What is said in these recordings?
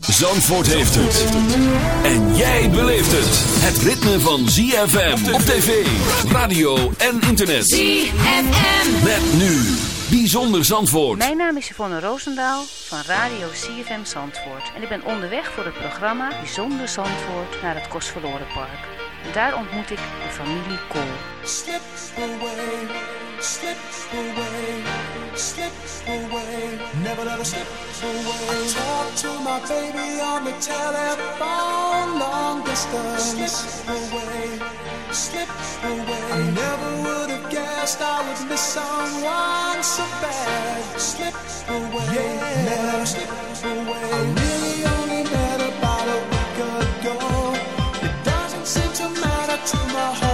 Zandvoort heeft het. En jij beleeft het. Het ritme van ZFM op tv, radio en internet. ZFM. Met nu. Bijzonder Zandvoort. Mijn naam is Yvonne Roosendaal van Radio CFM Zandvoort. En ik ben onderweg voor het programma Bijzonder Zandvoort naar het Kostverlorenpark. En daar ontmoet ik de familie Kool. Slip away, slip away, slip away, never let slip away. Talk to my baby on the telephone, long distance. Slip away, slip away. Never would have guessed I would miss someone so bad. Slip away, yeah, never let slip away. To my heart.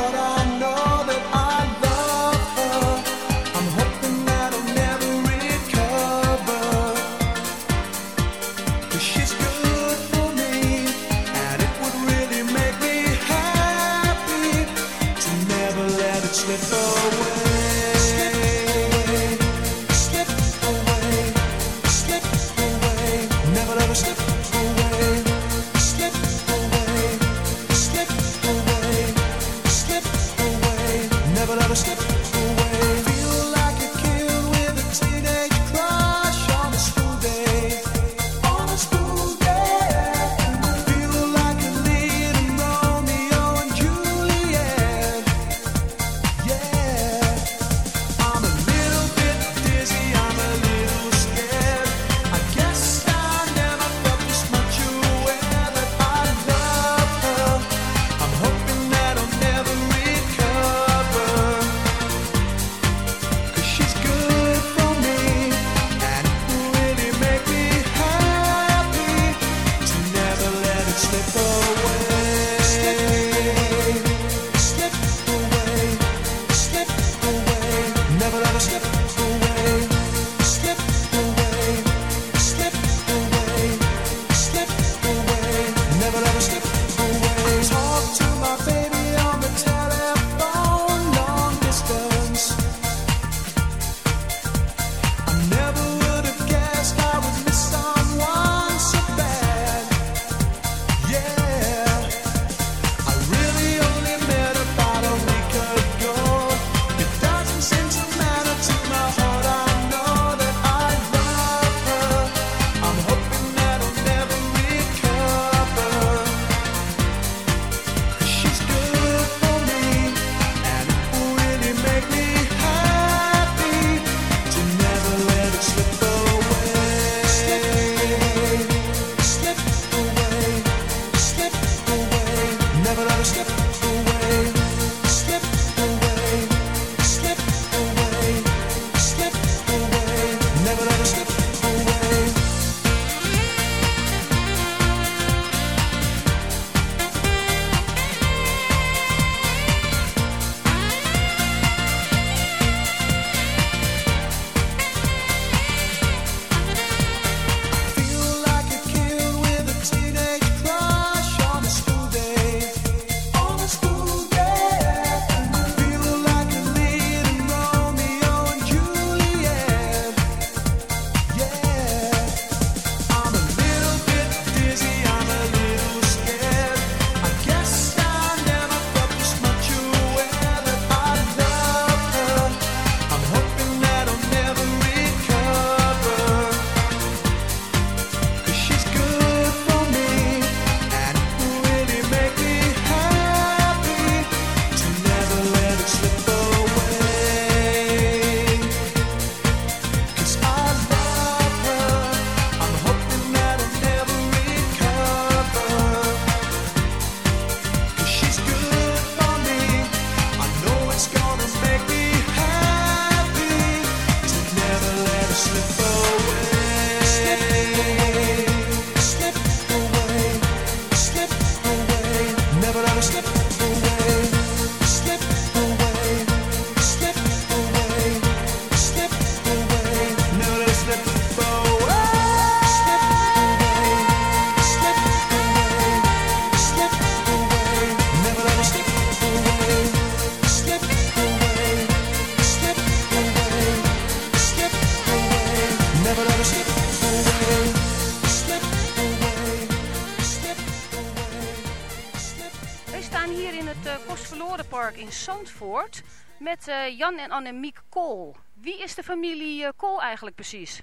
Met uh, Jan en Annemiek Kool. Wie is de familie uh, Kool eigenlijk precies?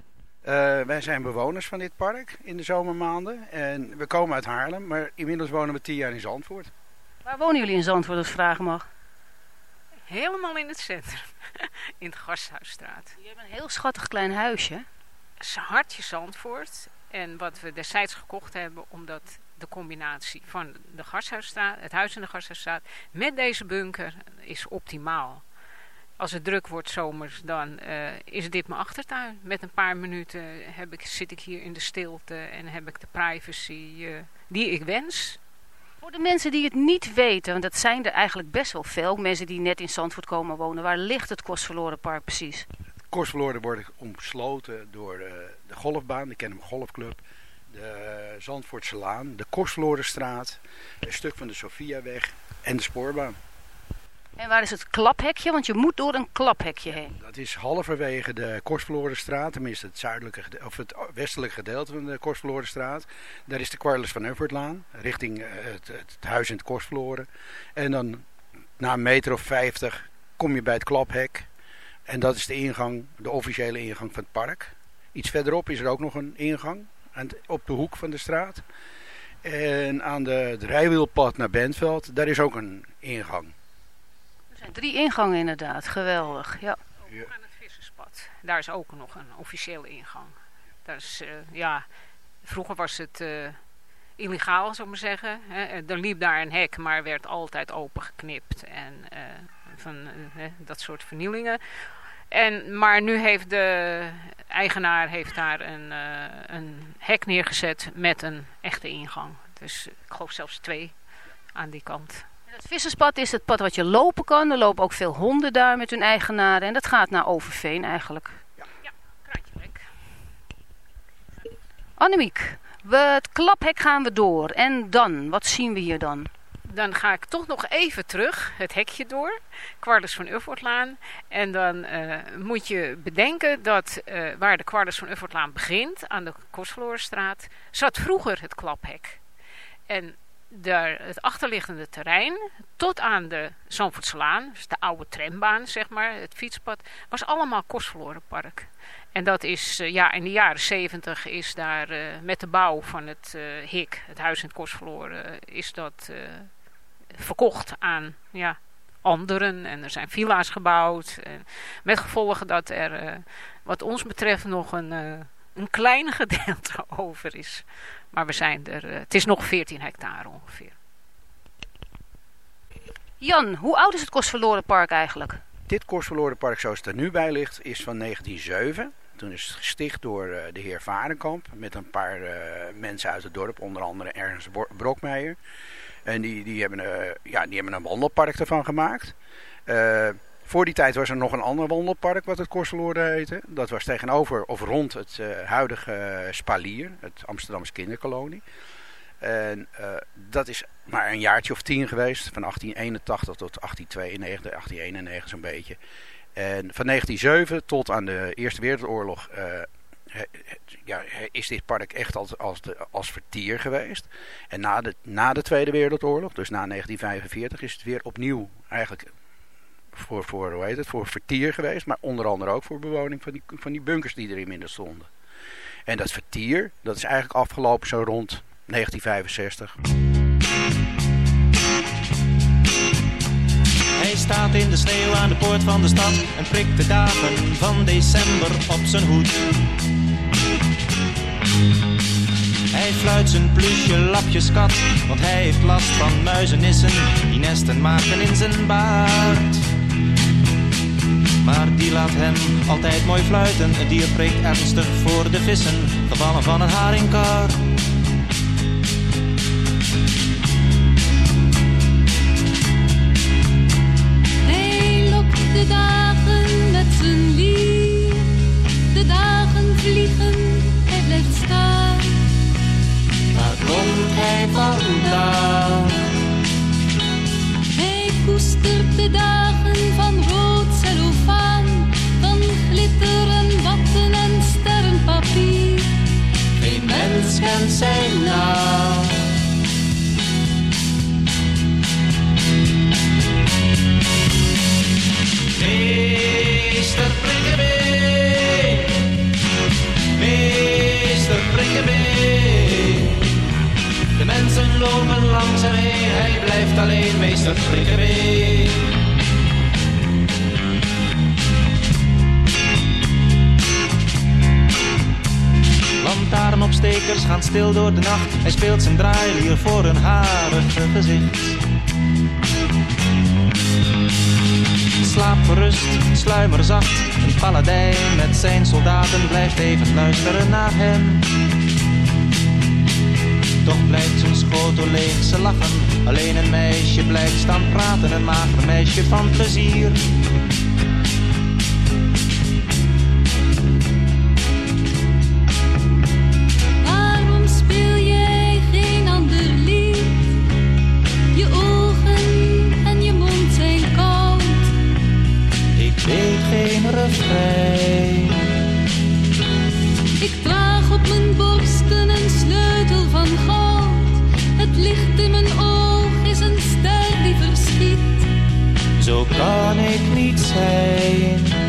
wij zijn bewoners van dit park in de zomermaanden. En we komen uit Haarlem, maar inmiddels wonen we tien jaar in Zandvoort. Waar wonen jullie in Zandvoort, als ik vragen mag? Helemaal in het centrum. in de Gasthuisstraat. Je hebt een heel schattig klein huisje. Hartje Zandvoort. En wat we destijds gekocht hebben, omdat de combinatie van de Gasthuisstraat, het huis in de Gasthuisstraat met deze bunker is optimaal. Als het druk wordt zomers, dan uh, is dit mijn achtertuin. Met een paar minuten heb ik, zit ik hier in de stilte en heb ik de privacy uh, die ik wens. Voor de mensen die het niet weten, want dat zijn er eigenlijk best wel veel, mensen die net in Zandvoort komen wonen, waar ligt het Kostverloren Park precies? Het Kostverloren wordt omsloten door uh, de golfbaan, de Kennemer Golfclub de Zandvoortse Laan, de Kostverlorenstraat, een stuk van de Sofiaweg en de spoorbaan. En waar is het klaphekje? Want je moet door een klaphekje heen. Dat is halverwege de Kostverlorenstraat, tenminste het, zuidelijke, of het westelijke gedeelte van de Kostverlorenstraat. Daar is de Quarles van Uffertlaan, richting eh, het, het, huis in het Kostverloren. En dan na een meter of vijftig kom je bij het klaphek. En dat is de ingang, de officiële ingang van het park. Iets verderop is er ook nog een ingang op de hoek van de straat. En aan de, het rijwielpad naar Bentveld, daar is ook een ingang. Zijn drie ingangen inderdaad, geweldig. Ja. Aan het visserspad, daar is ook nog een officiële ingang. Dat is, uh, ja, vroeger was het uh, illegaal, zou ik maar zeggen. Hè. Er liep daar een hek, maar werd altijd opengeknipt en uh, van dat soort vernielingen. En, maar nu heeft de eigenaar heeft daar een, uh, een hek neergezet met een echte ingang. Dus ik geloof zelfs twee aan die kant. Het visserspad is het pad wat je lopen kan. Er lopen ook veel honden daar met hun eigenaren. En dat gaat naar Overveen eigenlijk. Ja, ja kraantje lek. Annemiek, we, het klaphek gaan we door. En dan, wat zien we hier dan? dan ga ik toch nog even terug het hekje door. Kwarters van Uffortlaan. En dan uh, moet je bedenken dat uh, waar de Kwarters van Uffortlaan begint, aan de Kostverlorenstraat, zat vroeger het klaphek. En het achterliggende terrein, tot aan de Zandvoortslaan, dus de oude trambaan, zeg maar, het fietspad, was allemaal Kostverlorenpark. En dat is, uh, ja, in de jaren zeventig is daar met de bouw van het HIK, het huis in het is dat verkocht aan ja, anderen. En er zijn villa's gebouwd. En met gevolgen dat er uh, wat ons betreft nog een, uh, een klein gedeelte over is. Maar we zijn er, uh, het is nog 14 hectare ongeveer. Jan, hoe oud is het Kostverlorenpark eigenlijk? Dit Kostverlorenpark zoals het er nu bij ligt is van 1907. Toen is het gesticht door uh, de heer Varenkamp met een paar uh, mensen uit het dorp, onder andere Ernst Brokmeijer. En die, die, hebben, uh, ja, die hebben een wandelpark ervan gemaakt. Uh, voor die tijd was er nog een ander wandelpark wat het Korseloorde heette. Dat was tegenover of rond het uh, huidige Spalier, het Amsterdamse kinderkolonie. En dat is maar een jaartje of tien geweest, van 1881 tot 1892, 1891 zo'n beetje. En van 1907 tot aan de Eerste Wereldoorlog ja, is dit park echt als, als, als vertier geweest. En na de, na de Tweede Wereldoorlog, dus na 1945, is het weer opnieuw eigenlijk voor, voor, hoe heet het, voor vertier geweest. Maar onder andere ook voor bewoning van die, van die bunkers die er inmiddels stonden. En dat vertier, dat is eigenlijk afgelopen zo rond 1965. Hij staat in de sneeuw aan de poort van de stad en prikt de dagen van december op zijn hoed. Hij fluit zijn plusje lapjes kat, want hij heeft last van muizenissen die nesten maken in zijn baard. Maar die laat hem altijd mooi fluiten, het dier prikt ernstig voor de vissen, gevallen van een haringkar. Hij lokt de dagen met zijn lier, de dagen vliegen, hij blijft staan. Waar komt hij vandaan? Koestert de dagen van rood cellofaan, van glitter en watten en sterrenpapier. Geen mens kent zijn naam. Blijft alleen meester Frikkebeen. Lantaarnopstekers gaan stil door de nacht. Hij speelt zijn draailier voor een harige gezicht. Slaap gerust, sluimer zacht. Een paladijn met zijn soldaten blijft even luisteren naar hem. Toch blijft zijn schotel leeg, ze lachen. Alleen een meisje blijft staan praten, een mager meisje van plezier. Kan ik niet zijn.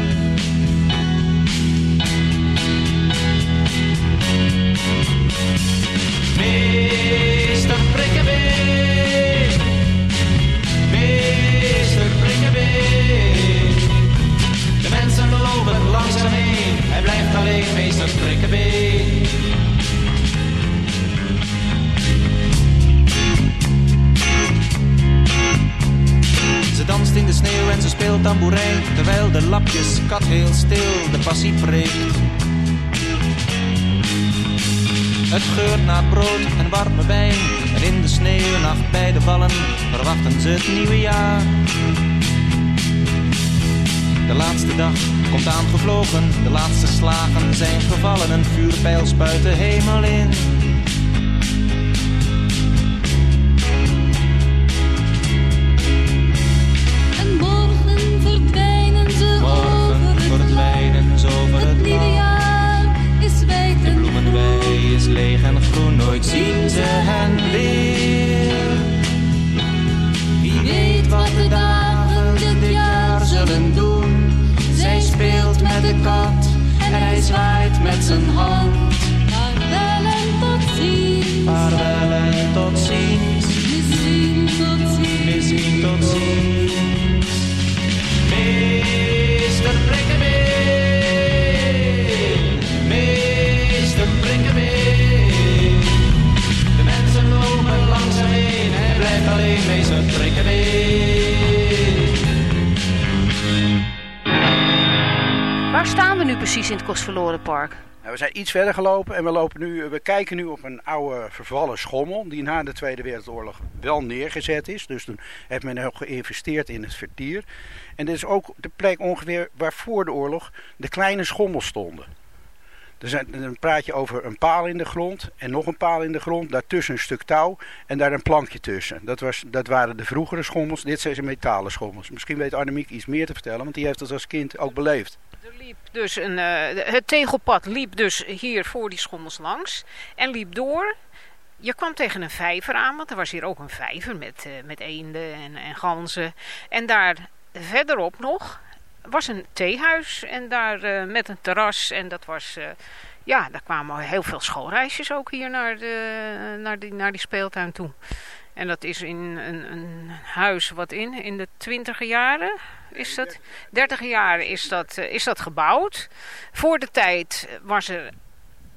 Stil de passie preekt Het geurt naar brood en warme wijn En in de sneeuwnacht bij de vallen Verwachten ze het nieuwe jaar. De laatste dag komt aangevlogen De laatste slagen zijn gevallen Een vuurpijl spuit de hemel in Waar staan we nu precies in het Kostverloren Park? Nou, we zijn iets verder gelopen en we, lopen nu, we kijken nu op een oude vervallen schommel die na de Tweede Wereldoorlog wel neergezet is. Dus toen heeft men ook geïnvesteerd in het vertier. En dit is ook de plek ongeveer waar voor de oorlog de kleine schommels stonden. Er zijn, dan praat je over een paal in de grond en nog een paal in de grond, daartussen een stuk touw en daar een plankje tussen. Dat, was, dat waren de vroegere schommels, dit zijn ze metalen schommels. Misschien weet Annemiek iets meer te vertellen, want die heeft dat als kind ook beleefd. Liep dus een, eh, het tegelpad liep dus hier voor die schommels langs en liep door. Je kwam tegen een vijver aan, want er was hier ook een vijver met, eh, met eenden en, en ganzen. En daar verderop nog was een theehuis en daar eh, met een terras. En dat was, ja, daar kwamen heel veel schoolreisjes ook hier naar, de, naar, die, naar die speeltuin toe. En dat is in een, een huis wat in, in de twintiger jaren is dat. Dertiger jaren is dat, eh, is dat gebouwd. Voor de tijd was er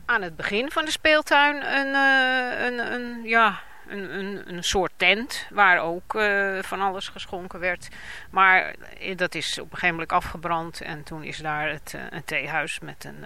aan het begin van de speeltuin een, eh, een, een, ja, een, een, een soort tent waar ook eh, van alles geschonken werd. Maar dat is op een gegeven moment afgebrand en toen is daar het, een theehuis met een...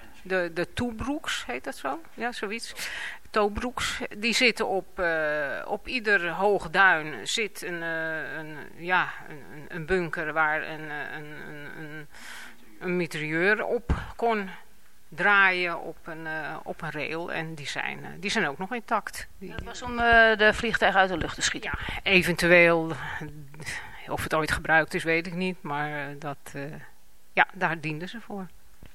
De, de toebroeks heet dat zo? Ja, zoiets. Tobroeks, die zitten op, uh, op ieder hoog duin zit een, uh, een, ja, een, een bunker waar een, een, een, een mitrailleur op kon draaien op een, uh, op een rail. En die zijn, die zijn ook nog intact. Die, dat was om de vliegtuig uit de lucht te schieten? Ja, eventueel. Of het ooit gebruikt is, weet ik niet. Maar dat, ja, daar dienden ze voor.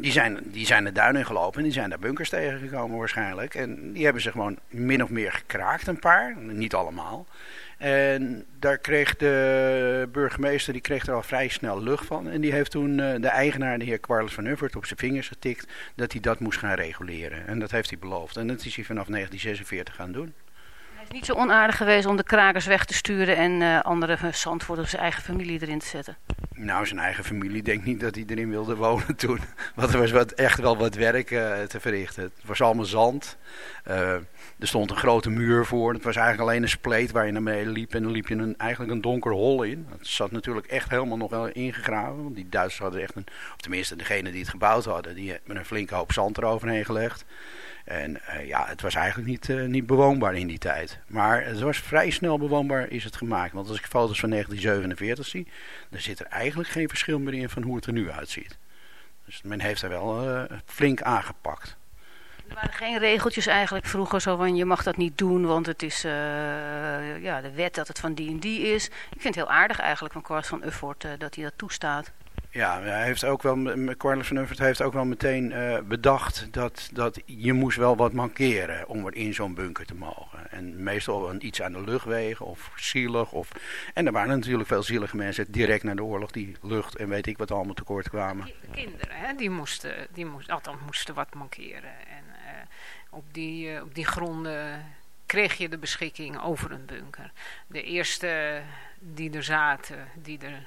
Die zijn, die zijn de duinen gelopen en die zijn daar bunkers tegengekomen waarschijnlijk. En die hebben ze gewoon min of meer gekraakt, een paar. Niet allemaal. En daar kreeg de burgemeester, die kreeg er al vrij snel lucht van. En die heeft toen uh, de eigenaar, de heer Quarles van Uffert, op zijn vingers getikt dat hij dat moest gaan reguleren. En dat heeft hij beloofd. En dat is hij vanaf 1946 gaan doen is niet zo onaardig geweest om de krakers weg te sturen en uh, andere zandvoort of zijn eigen familie erin te zetten? Nou, zijn eigen familie denkt niet dat hij erin wilde wonen toen. Want er was wat, echt wel wat werk uh, te verrichten. Het was allemaal zand. Uh, er stond een grote muur voor. Het was eigenlijk alleen een spleet waar je naar beneden liep. En dan liep je een, eigenlijk een donker hol in. Het zat natuurlijk echt helemaal nog wel ingegraven. Want die Duitsers hadden echt een... Of tenminste, degene die het gebouwd hadden. Die hebben een flinke hoop zand eroverheen gelegd. En uh, ja, het was eigenlijk niet, uh, niet bewoonbaar in die tijd. Maar het was vrij snel bewoonbaar is het gemaakt. Want als ik foto's van 1947 zie, dan zit er eigenlijk geen verschil meer in van hoe het er nu uitziet. Dus men heeft er wel uh, flink aangepakt. Er waren geen regeltjes eigenlijk vroeger zo van je mag dat niet doen, want het is ja, de wet dat het van die en die is. Ik vind het heel aardig eigenlijk van Kwart van Uffort dat hij dat toestaat. Ja, hij heeft ook wel, Cornelis van Uffert heeft ook wel meteen uh, bedacht dat, dat je moest wel wat mankeren om in zo'n bunker te mogen. En meestal een, iets aan de luchtwegen of zielig. Of, en er waren natuurlijk veel zielige mensen direct na de oorlog die lucht en weet ik wat allemaal tekort kwamen. De kinderen, hè, die moesten, die moesten, althans moesten wat mankeren. En uh, op, die, uh, op die gronden kreeg je de beschikking over een bunker. De eerste die er zaten, die er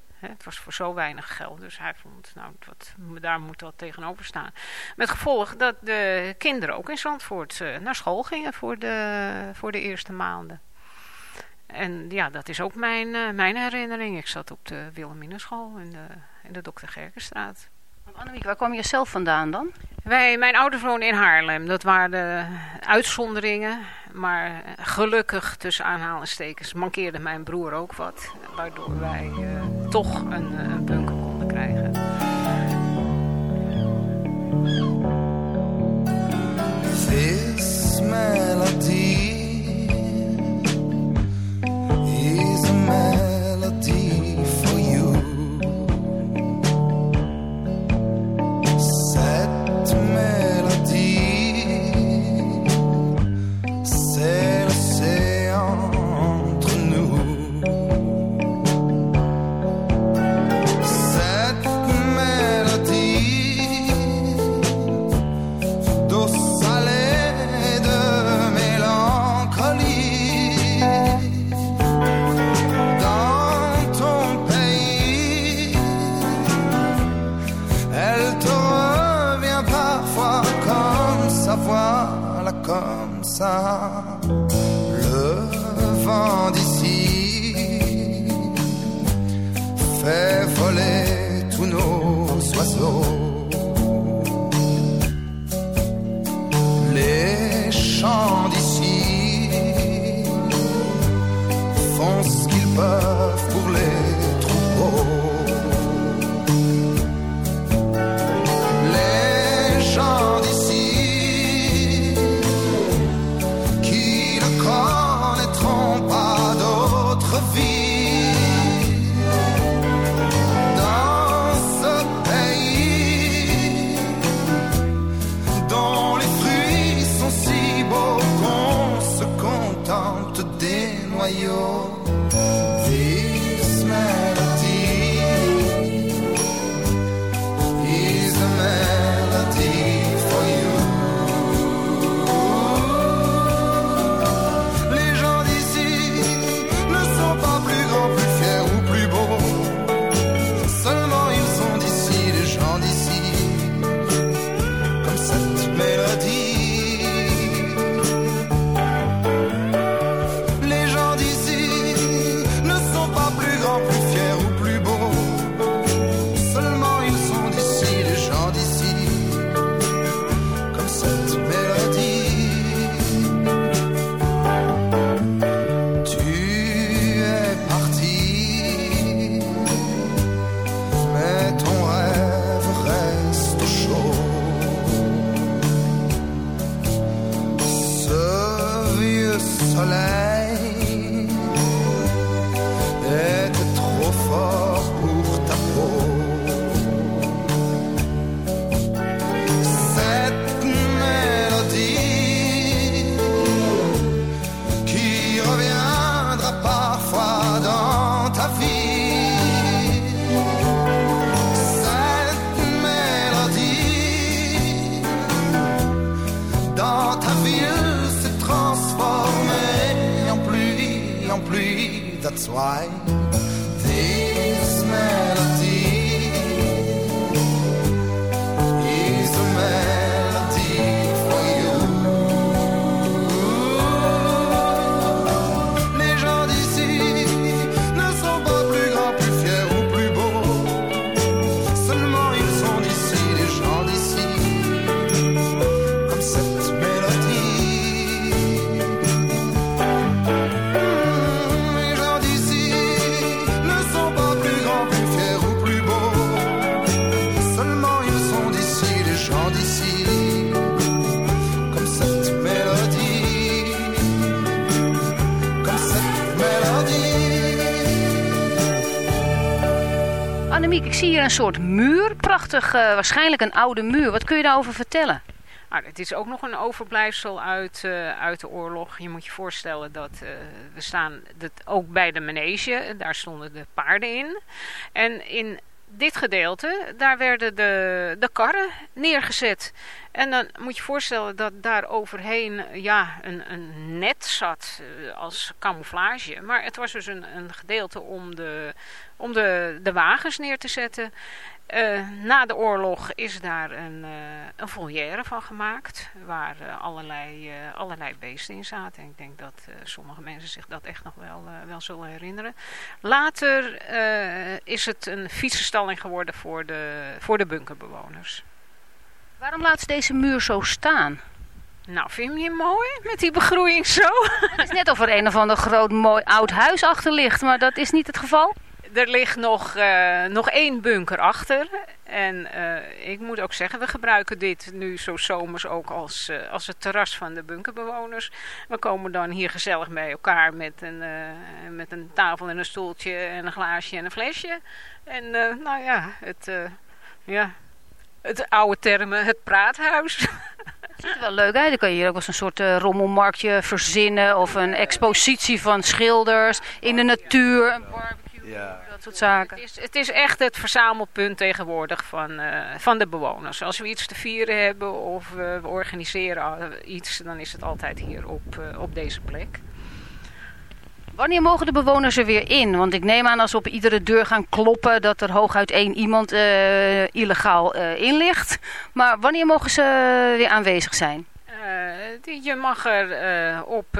Het was voor zo weinig geld, dus hij vond, nou, wat, daar moet dat tegenover staan. Met gevolg dat de kinderen ook in Zandvoort eh, naar school gingen voor de, voor de eerste maanden. En ja, dat is ook mijn, eh, mijn herinnering. Ik zat op de Wilhelminenschool in de, in de Dr. Gerkenstraat. Annemiek, waar kwam je zelf vandaan dan? Wij, mijn ouders woonden in Haarlem. Dat waren de uitzonderingen. Maar gelukkig, tussen aanhalingstekens, mankeerde mijn broer ook wat. Waardoor wij eh, toch een, eh, een bunker konden krijgen. This melody is a melody time. Soort muur. Prachtig, uh, waarschijnlijk een oude muur. Wat kun je daarover vertellen? Nou, het is ook nog een overblijfsel uit, uh, uit de oorlog. Je moet je voorstellen dat uh, we staan dat ook bij de manege. Daar stonden de paarden in. En in dit gedeelte, daar werden de, de karren neergezet. En dan moet je voorstellen dat daar overheen ja, een, een net zat uh, als camouflage. Maar het was dus een, een gedeelte om, de, om de, de wagens neer te zetten. Uh, na de oorlog is daar een, uh, een volière van gemaakt. Waar uh, allerlei, allerlei beesten in zaten. En ik denk dat sommige mensen zich dat echt nog wel, wel zullen herinneren. Later is het een fietsenstalling geworden voor de, voor de bunkerbewoners. Waarom laat ze deze muur zo staan? Nou, vind je hem mooi met die begroeiing zo? Het is net of er een of ander groot mooi oud huis achter ligt, maar dat is niet het geval? Er ligt nog, uh, nog één bunker achter. En uh, ik moet ook zeggen, we gebruiken dit nu zo zomers ook als, uh, als het terras van de bunkerbewoners. We komen dan hier gezellig bij elkaar met een, met een tafel en een stoeltje en een glaasje en een flesje. En nou ja, het, ja, het oude termen, het praathuis. Het ziet er wel leuk uit. Dan kan je hier ook eens een soort uh, rommelmarktje verzinnen. Of een expositie van schilders in de natuur. Ja. dat soort zaken. Het is, het is echt het verzamelpunt tegenwoordig van, uh, van de bewoners. Als we iets te vieren hebben of uh, we organiseren iets, dan is het altijd hier op, op deze plek. Wanneer mogen de bewoners er weer in? Want ik neem aan als we op iedere deur gaan kloppen dat er hooguit één iemand uh, illegaal uh, in ligt. Maar wanneer mogen ze weer aanwezig zijn? Uh, je mag er op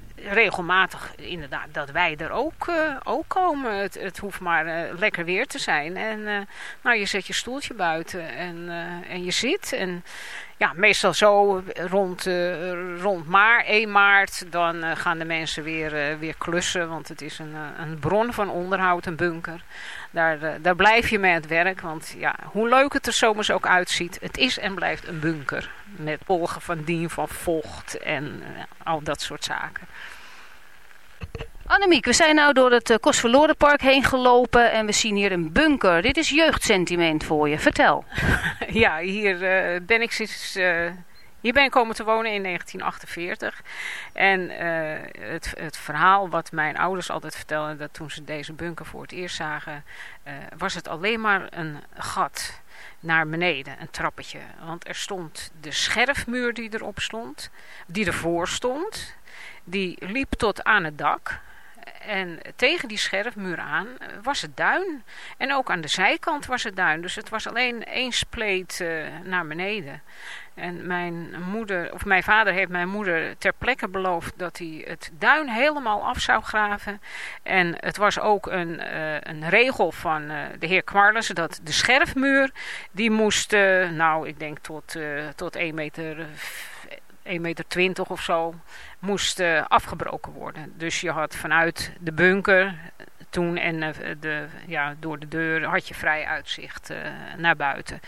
regelmatig inderdaad dat wij er ook, uh, ook komen. Het, het hoeft maar uh, lekker weer te zijn. En uh, nou, je zet je stoeltje buiten en, en je zit. En ja, meestal zo rond, rond maar 1 maart, dan gaan de mensen weer, weer klussen. Want het is een, een bron van onderhoud, een bunker. Daar, daar blijf je mee aan het werk. Want ja, hoe leuk het er zomers ook uitziet, het is en blijft een bunker. Met polgen van dien, van vocht en al dat soort zaken. Annemiek, we zijn nou door het uh, Kostverlorenpark heen gelopen en we zien hier een bunker. Dit is jeugdsentiment voor je. Vertel. ja, hier uh, ben ik sinds... Hier ben ik komen te wonen in 1948. En het, het verhaal wat mijn ouders altijd vertelden... dat toen ze deze bunker voor het eerst zagen... was het alleen maar een gat naar beneden, een trappetje. Want er stond de scherfmuur die erop stond, die ervoor stond... Die liep tot aan het dak. En tegen die scherfmuur aan eh, was het duin. En ook aan de zijkant was het duin. Dus het was alleen één spleet uh, naar beneden. En mijn moeder, of mijn vader heeft mijn moeder ter plekke beloofd dat hij het duin helemaal af zou graven. En het was ook een, uh, een regel van uh, de heer Kwarles dat de scherfmuur, die moest, uh, nou ik denk tot, tot 1 meter... 1,20 meter 20 of zo moest afgebroken worden. Dus je had vanuit de bunker toen en uh, de, ja, door de deur had je vrij uitzicht uh, naar buiten.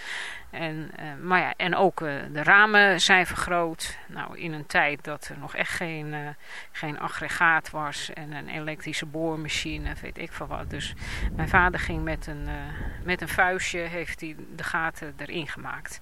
En, maar ja, en ook de ramen zijn vergroot. Nou, in een tijd dat er nog echt geen, geen aggregaat was en een elektrische boormachine, weet ik van wat. Dus mijn vader ging met een, met een vuistje, heeft hij de gaten erin gemaakt.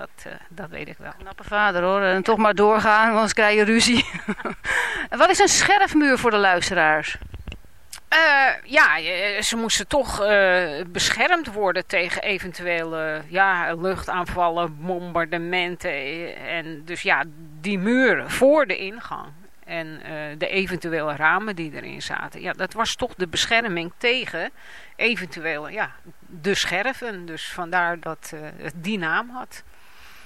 Dat, uh, dat weet ik wel. Knappe vader hoor. En toch maar doorgaan, anders krijg je ruzie. Wat is een scherfmuur voor de luisteraars? Uh, ja, ze moesten toch beschermd worden tegen eventuele ja, luchtaanvallen, bombardementen. En dus ja, die muur voor de ingang. en eh, de eventuele ramen die erin zaten. Ja, dat was toch de bescherming tegen eventuele, ja, de scherven. Dus vandaar dat het die naam had.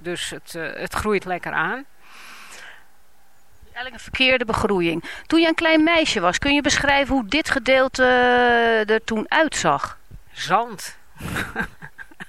dus het, uh, het groeit lekker aan. Eigenlijk een verkeerde begroeiing. Toen je een klein meisje was, kun je beschrijven hoe dit gedeelte uh, er toen uitzag? Zand.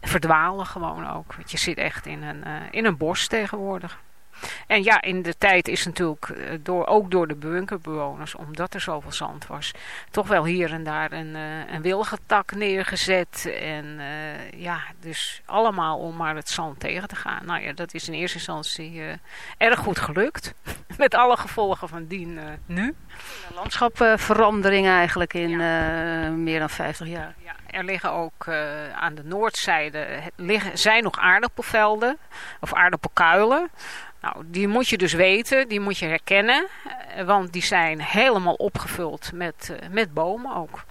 verdwalen gewoon ook. Want je zit echt in een, uh, in een bos tegenwoordig. En ja, in de tijd is natuurlijk door, ook door de bunkerbewoners, omdat er zoveel zand was, toch wel hier en daar een, uh, een wilgetak neergezet. En uh, ja, dus allemaal om maar het zand tegen te gaan. Nou ja, dat is in eerste instantie uh, erg goed gelukt. Met alle gevolgen van dien nu. Landschapverandering eigenlijk in ja. meer dan 50 jaar. Ja, er liggen ook aan de noordzijde liggen, zijn nog aardappelvelden of aardappelkuilen. Nou, die moet je dus weten, die moet je herkennen, want die zijn helemaal opgevuld met, uh, met bomen ook.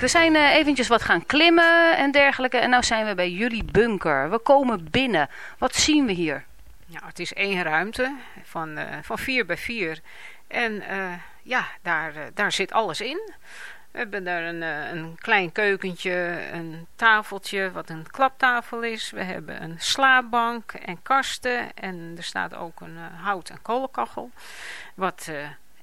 We zijn uh, eventjes wat gaan klimmen en dergelijke. En nu zijn we bij jullie bunker. We komen binnen. Wat zien we hier? Ja, het is één ruimte van, uh, van vier bij vier. En uh, ja, daar, daar zit alles in. We hebben daar een, een klein keukentje, een tafeltje wat een klaptafel is. We hebben een slaapbank en kasten. En er staat ook een hout- en kolenkachel. Wat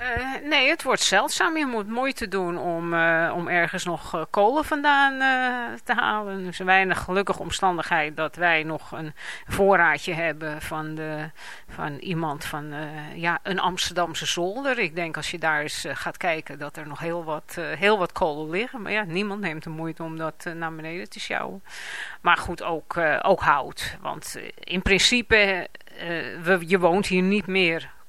Uh, nee, het wordt zeldzaam. Je moet moeite doen om, uh, om ergens nog uh, kolen vandaan te halen. Dus een weinig gelukkige omstandigheid dat wij nog een voorraadje hebben van, de, van iemand van ja, een Amsterdamse zolder. Ik denk als je daar eens gaat kijken dat er nog heel wat, heel wat kolen liggen. Maar ja, niemand neemt de moeite om dat naar beneden te sjouwen. Maar goed, ook, ook hout. Want in principe, je woont hier niet meer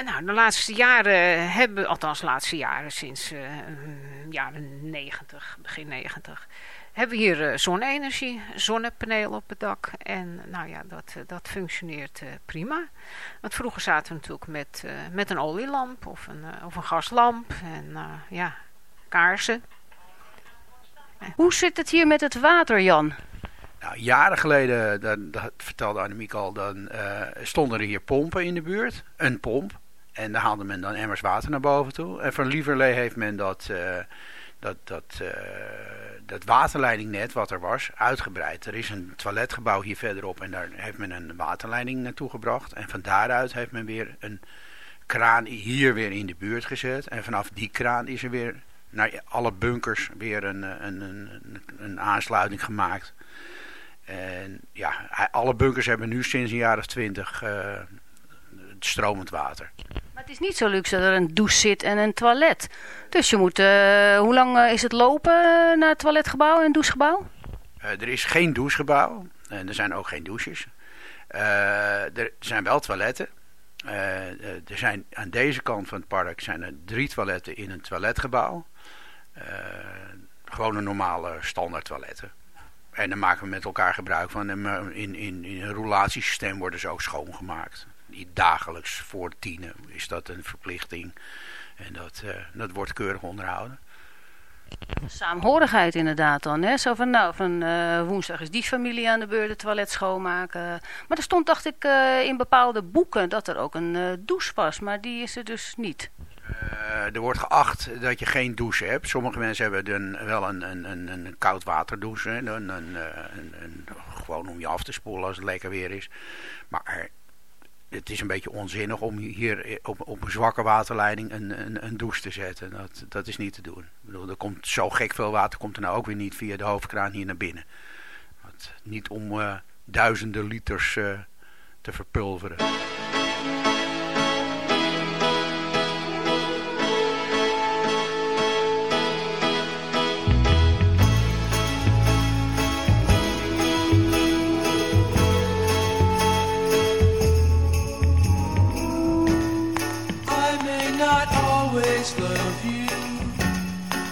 En nou, de laatste jaren hebben, althans de laatste jaren, sinds uh, jaren 90, begin 90, hebben we hier uh, zonne-energie, zonnepanelen op het dak. En nou ja, dat, uh, dat functioneert prima. Want vroeger zaten we natuurlijk met, met een olielamp of een, of een gaslamp en ja, kaarsen. Hoe zit het hier met het water, Jan? Nou, jaren geleden, dat, dat vertelde Annemiek al, dan stonden er hier pompen in de buurt. Een pomp. En daar haalde men dan emmers water naar boven toe. En van Lieverlee heeft men dat, uh, dat, dat, uh, dat waterleidingnet wat er was uitgebreid. Er is een toiletgebouw hier verderop en daar heeft men een waterleiding naartoe gebracht. En van daaruit heeft men weer een kraan hier weer in de buurt gezet. En vanaf die kraan is er weer naar alle bunkers weer een, een, een, een aansluiting gemaakt. En ja, alle bunkers hebben nu sinds een jaar of twintig stromend water. Maar het is niet zo luxe dat er een douche zit en een toilet. Dus je moet, uh, hoe lang uh, is het lopen naar het toiletgebouw en douchegebouw? Er is geen douchegebouw en er zijn ook geen douches. er zijn wel toiletten. er zijn aan deze kant van het park zijn er drie toiletten in een toiletgebouw. gewoon een normale standaard toiletten. En dan maken we met elkaar gebruik van. En in, in, in een roulatiesysteem worden ze ook schoongemaakt dagelijks voor tienen is dat een verplichting. En dat, uh, dat wordt keurig onderhouden. Saamhorigheid inderdaad dan. Hè? Zo van, nou, van uh, woensdag is die familie aan de beurt het toilet schoonmaken. Maar er stond, dacht ik, uh, in bepaalde boeken dat er ook een uh, douche was. Maar die is er dus niet. er wordt geacht dat je geen douche hebt. Sommige mensen hebben dan wel een, een, een, een koud waterdouche. Een, een, een, gewoon om je af te spoelen als het lekker weer is. Maar het is een beetje onzinnig om hier op, op een zwakke waterleiding een, een, een, douche te zetten. Dat, dat is niet te doen. Ik bedoel, er komt zo gek veel water komt er nou ook weer niet via de hoofdkraan hier naar binnen. Niet om uh, duizenden liters uh, te verpulveren.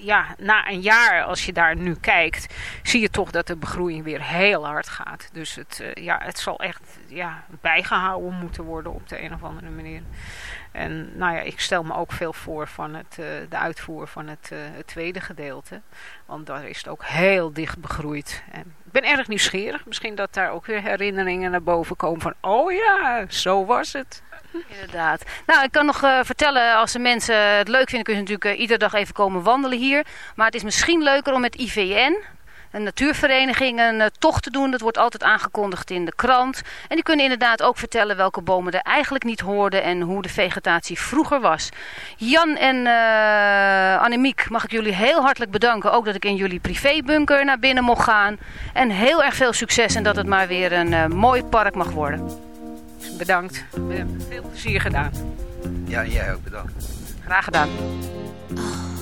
ja, na een jaar, als je daar nu kijkt, zie je toch dat de begroeiing weer heel hard gaat. Dus het, eh, ja, het zal echt ja, bijgehouden moeten worden op de een of andere manier. En nou ja, ik stel me ook veel voor van het, eh, de uitvoer van het, eh, het tweede gedeelte. Want daar is het ook heel dicht begroeid. En ik ben erg nieuwsgierig. Misschien dat daar ook weer herinneringen naar boven komen van... Oh ja, zo was het. Inderdaad. Nou, ik kan nog eh, vertellen, als de mensen het leuk vinden, kun je natuurlijk uh, iedere dag even komen wandelen hier. Maar het is misschien leuker om met IVN, een natuurvereniging, een uh, tocht te doen. Dat wordt altijd aangekondigd in de krant. En die kunnen inderdaad ook vertellen welke bomen er eigenlijk niet hoorden en hoe de vegetatie vroeger was. Jan en Annemiek, mag ik jullie heel hartelijk bedanken. Ook dat ik in jullie privébunker naar binnen mocht gaan. En heel erg veel succes en dat het maar weer een mooi park mag worden. Bedankt. We hebben veel plezier gedaan. Ja, jij ook bedankt. Graag gedaan. Oh.